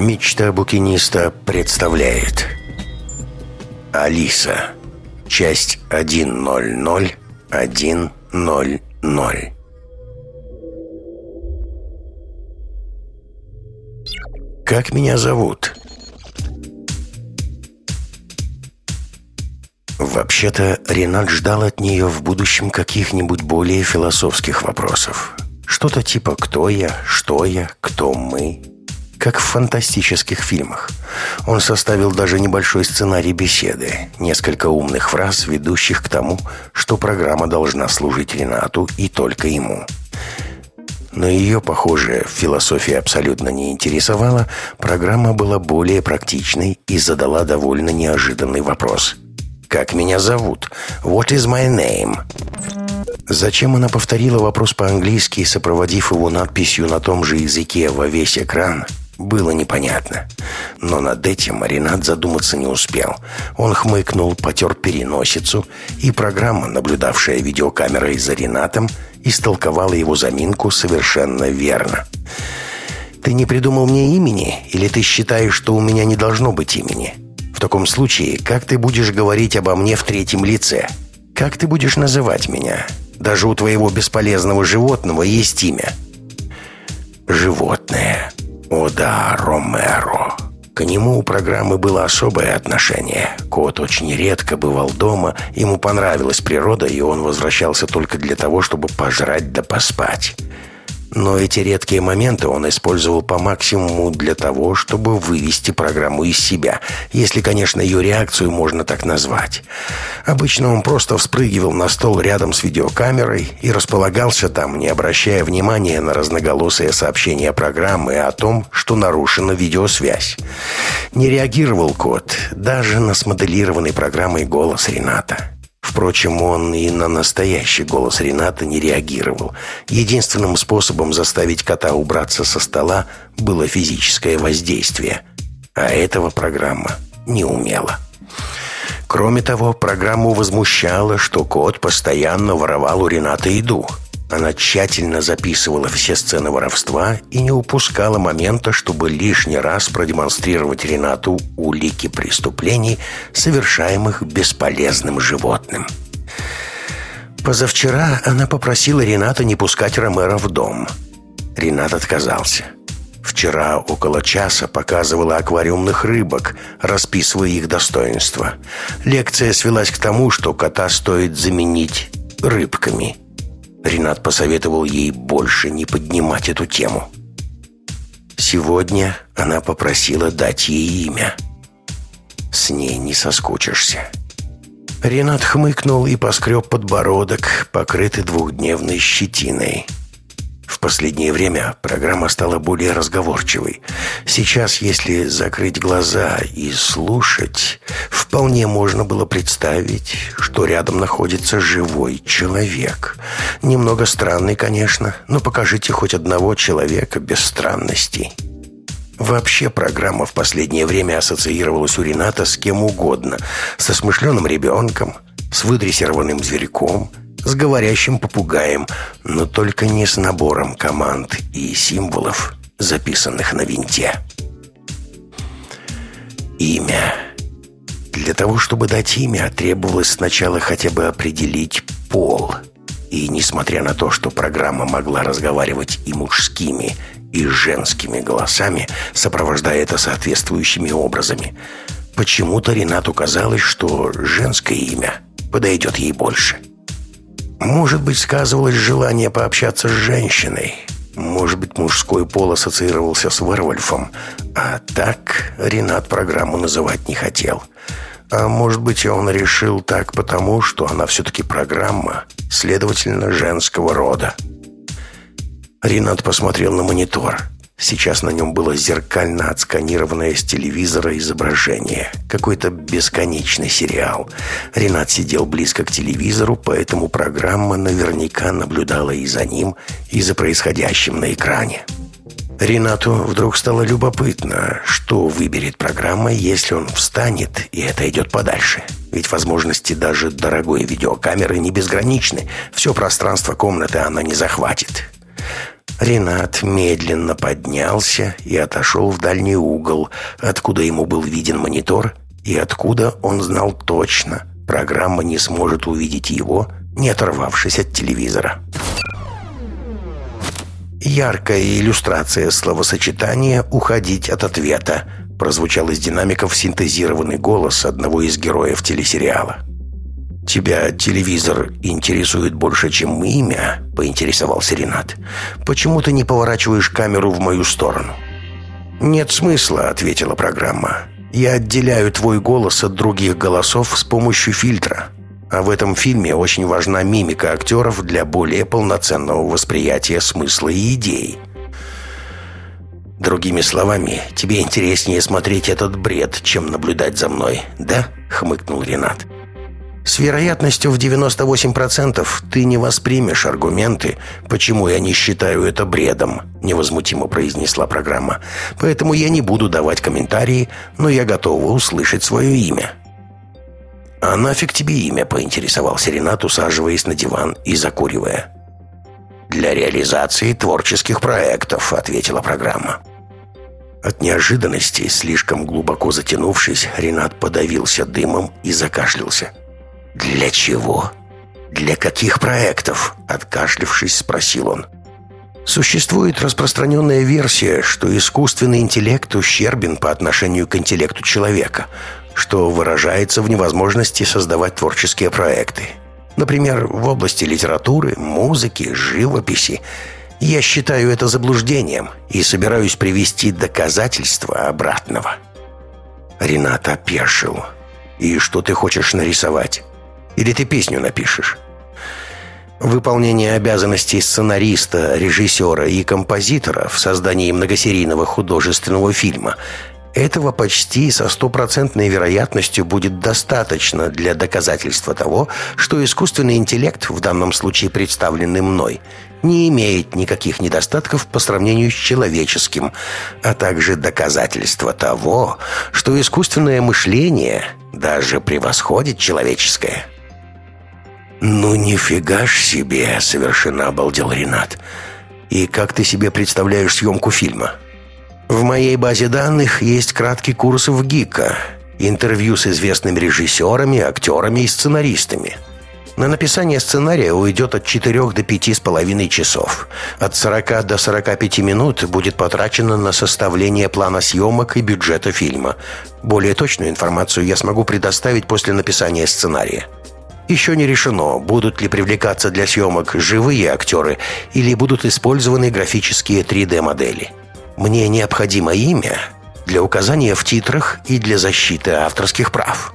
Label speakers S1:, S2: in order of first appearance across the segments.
S1: Мечта букиниста представляет Алиса Часть 1.00.1.00 Как меня зовут? Вообще-то Ренат ждал от нее в будущем каких-нибудь более философских вопросов. Что-то типа «Кто я?», «Что я?», «Кто мы?», как в фантастических фильмах. Он составил даже небольшой сценарий беседы, несколько умных фраз, ведущих к тому, что программа должна служить Ренату и только ему. Но ее, похоже, философия абсолютно не интересовала, программа была более практичной и задала довольно неожиданный вопрос. «Как меня зовут? What is my name?» Зачем она повторила вопрос по-английски, сопроводив его надписью на том же языке во весь экран, было непонятно. Но над этим Ренат задуматься не успел. Он хмыкнул, потер переносицу, и программа, наблюдавшая видеокамерой за Ренатом, истолковала его заминку совершенно верно. «Ты не придумал мне имени? Или ты считаешь, что у меня не должно быть имени? В таком случае, как ты будешь говорить обо мне в третьем лице? Как ты будешь называть меня? Даже у твоего бесполезного животного есть имя». «Животное», о да, Ромеро. К нему у программы было особое отношение. Кот очень редко бывал дома, ему понравилась природа, и он возвращался только для того, чтобы пожрать да поспать. Но эти редкие моменты он использовал по максимуму для того, чтобы вывести программу из себя, если, конечно, ее реакцию можно так назвать. Обычно он просто вспрыгивал на стол рядом с видеокамерой и располагался там, не обращая внимания на разноголосые сообщения программы о том, что нарушена видеосвязь. Не реагировал кот даже на смоделированный программой голос Рената. Впрочем, он и на настоящий голос Рената не реагировал. Единственным способом заставить кота убраться со стола было физическое воздействие. А этого программа не умела. Кроме того, программу возмущало, что кот постоянно воровал у Рената еду – она тщательно записывала все сцены воровства и не упускала момента, чтобы лишний раз продемонстрировать Ренату улики преступлений, совершаемых бесполезным животным. Позавчера она попросила Рената не пускать Ромеро в дом. Ренат отказался. Вчера около часа показывала аквариумных рыбок, расписывая их достоинства. Лекция свелась к тому, что кота стоит заменить рыбками – Ренат посоветовал ей больше не поднимать эту тему. Сегодня она попросила дать ей имя. С ней не соскучишься. Ренат хмыкнул и поскреб подбородок, покрытый двухдневной щетиной. В последнее время программа стала более разговорчивой. Сейчас, если закрыть глаза и слушать, вполне можно было представить, что рядом находится живой человек. Немного странный, конечно, но покажите хоть одного человека без странностей. Вообще программа в последнее время ассоциировалась у Рената с кем угодно. Со смышленым ребенком, с выдрессированным зверьком – с говорящим попугаем, но только не с набором команд и символов, записанных на винте. Имя. Для того, чтобы дать имя, требовалось сначала хотя бы определить пол. И несмотря на то, что программа могла разговаривать и мужскими, и женскими голосами, сопровождая это соответствующими образами, почему-то Ренату казалось, что женское имя подойдет ей больше – может быть, сказывалось желание пообщаться с женщиной. Может быть, мужской пол ассоциировался с Вервольфом. А так Ренат программу называть не хотел. А может быть, он решил так потому, что она все-таки программа, следовательно, женского рода. Ренат посмотрел на монитор. Сейчас на нем было зеркально отсканированное с телевизора изображение. Какой-то бесконечный сериал. Ренат сидел близко к телевизору, поэтому программа наверняка наблюдала и за ним, и за происходящим на экране. Ренату вдруг стало любопытно, что выберет программа, если он встанет и это идет подальше. Ведь возможности даже дорогой видеокамеры не безграничны. Все пространство комнаты она не захватит. Ренат медленно поднялся и отошел в дальний угол, откуда ему был виден монитор и откуда он знал точно, программа не сможет увидеть его, не оторвавшись от телевизора. Яркая иллюстрация словосочетания «уходить от ответа» прозвучал из динамиков синтезированный голос одного из героев телесериала. «Тебя телевизор интересует больше, чем имя?» – поинтересовался Ренат. «Почему ты не поворачиваешь камеру в мою сторону?» «Нет смысла», – ответила программа. «Я отделяю твой голос от других голосов с помощью фильтра. А в этом фильме очень важна мимика актеров для более полноценного восприятия смысла и идей». «Другими словами, тебе интереснее смотреть этот бред, чем наблюдать за мной, да?» – хмыкнул Ренат. С вероятностью в 98% ты не воспримешь аргументы, почему я не считаю это бредом, невозмутимо произнесла программа. Поэтому я не буду давать комментарии, но я готова услышать свое имя. «А нафиг тебе имя?» – поинтересовался Ренат, усаживаясь на диван и закуривая. «Для реализации творческих проектов», – ответила программа. От неожиданности, слишком глубоко затянувшись, Ренат подавился дымом и закашлялся. «Для чего? Для каких проектов?» – откашлившись, спросил он. Существует распространенная версия, что искусственный интеллект ущербен по отношению к интеллекту человека, что выражается в невозможности создавать творческие проекты. Например, в области литературы, музыки, живописи. Я считаю это заблуждением и собираюсь привести доказательства обратного. Ренат опешил. «И что ты хочешь нарисовать?» Или ты песню напишешь? Выполнение обязанностей сценариста, режиссера и композитора в создании многосерийного художественного фильма этого почти со стопроцентной вероятностью будет достаточно для доказательства того, что искусственный интеллект, в данном случае представленный мной, не имеет никаких недостатков по сравнению с человеческим, а также доказательства того, что искусственное мышление даже превосходит человеческое. «Ну нифига ж себе!» — совершенно обалдел Ренат. «И как ты себе представляешь съемку фильма?» «В моей базе данных есть краткий курс в ГИКа, интервью с известными режиссерами, актерами и сценаристами». На написание сценария уйдет от 4 до 5 с половиной часов. От 40 до 45 минут будет потрачено на составление плана съемок и бюджета фильма. Более точную информацию я смогу предоставить после написания сценария. Еще не решено, будут ли привлекаться для съемок живые актеры или будут использованы графические 3D-модели. Мне необходимо имя для указания в титрах и для защиты авторских прав.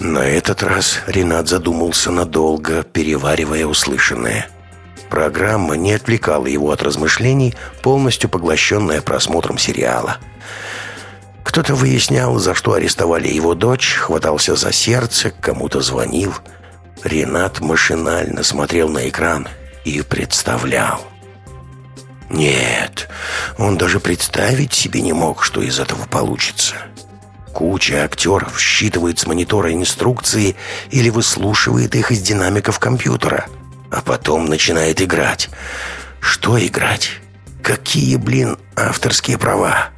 S1: На этот раз Ренат задумался надолго, переваривая услышанное. Программа не отвлекала его от размышлений, полностью поглощенная просмотром сериала – кто-то выяснял, за что арестовали его дочь, хватался за сердце, кому-то звонил. Ренат машинально смотрел на экран и представлял. Нет, он даже представить себе не мог, что из этого получится. Куча актеров считывает с монитора инструкции или выслушивает их из динамиков компьютера, а потом начинает играть. Что играть? Какие, блин, авторские права?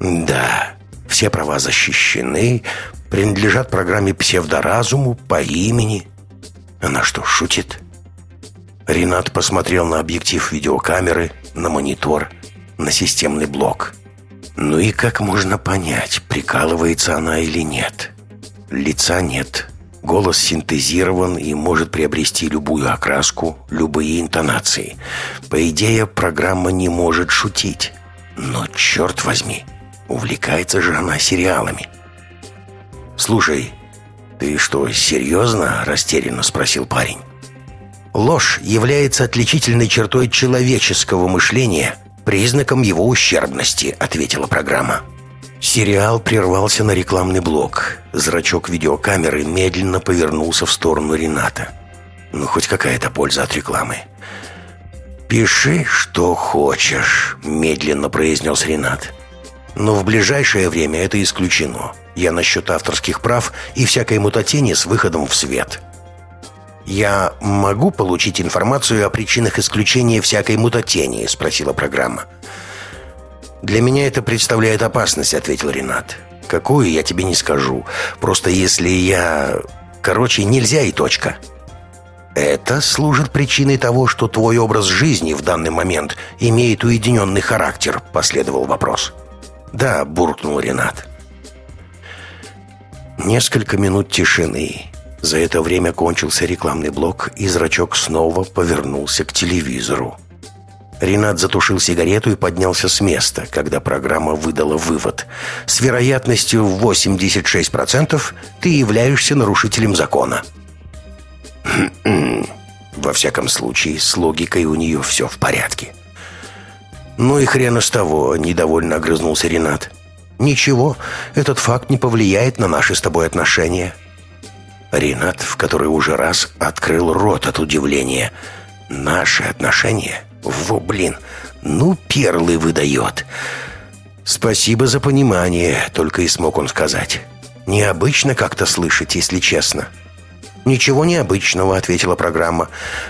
S1: Да, все права защищены, принадлежат программе псевдоразуму по имени. Она что, шутит? Ренат посмотрел на объектив видеокамеры, на монитор, на системный блок. Ну и как можно понять, прикалывается она или нет? Лица нет. Голос синтезирован и может приобрести любую окраску, любые интонации. По идее, программа не может шутить. Но черт возьми, Увлекается же она сериалами. «Слушай, ты что, серьезно?» – растерянно спросил парень. «Ложь является отличительной чертой человеческого мышления, признаком его ущербности», – ответила программа. Сериал прервался на рекламный блок. Зрачок видеокамеры медленно повернулся в сторону Рената. Ну, хоть какая-то польза от рекламы. «Пиши, что хочешь», – медленно произнес Ренат. Но в ближайшее время это исключено. Я насчет авторских прав и всякой мутатени с выходом в свет. «Я могу получить информацию о причинах исключения всякой мутатении?» — спросила программа. «Для меня это представляет опасность», — ответил Ренат. «Какую, я тебе не скажу. Просто если я... Короче, нельзя и точка». «Это служит причиной того, что твой образ жизни в данный момент имеет уединенный характер», — последовал вопрос. «Да», — буркнул Ренат. Несколько минут тишины. За это время кончился рекламный блок, и зрачок снова повернулся к телевизору. Ренат затушил сигарету и поднялся с места, когда программа выдала вывод. С вероятностью в 86% ты являешься нарушителем закона. Во всяком случае, с логикой у нее все в порядке. «Ну и хрена с того», — недовольно огрызнулся Ренат. «Ничего, этот факт не повлияет на наши с тобой отношения». Ренат в который уже раз открыл рот от удивления. «Наши отношения? Во, блин, ну перлы выдает!» «Спасибо за понимание», — только и смог он сказать. «Необычно как-то слышать, если честно». «Ничего необычного», — ответила программа.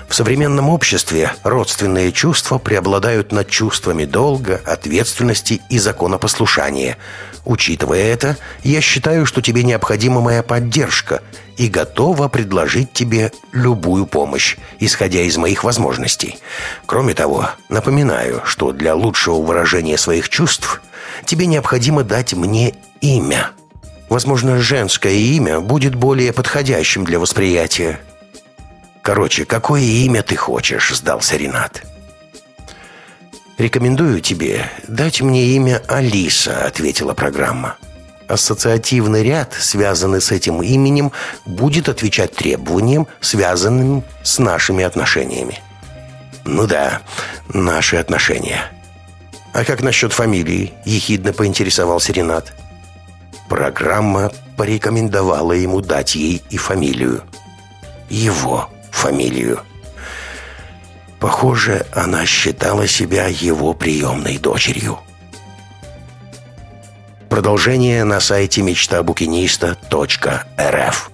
S1: «В современном обществе родственные чувства преобладают над чувствами долга, ответственности и законопослушания. Учитывая это, я считаю, что тебе необходима моя поддержка и готова предложить тебе любую помощь, исходя из моих возможностей. Кроме того, напоминаю, что для лучшего выражения своих чувств тебе необходимо дать мне имя». Возможно, женское имя будет более подходящим для восприятия. Короче, какое имя ты хочешь, сдался Ренат. Рекомендую тебе дать мне имя Алиса, ответила программа. Ассоциативный ряд, связанный с этим именем, будет отвечать требованиям, связанным с нашими отношениями. Ну да, наши отношения. А как насчет фамилии? Ехидно поинтересовался Ренат. Программа порекомендовала ему дать ей и фамилию. Его фамилию. Похоже, она считала себя его приемной дочерью. Продолжение на сайте мечтабукиниста.рф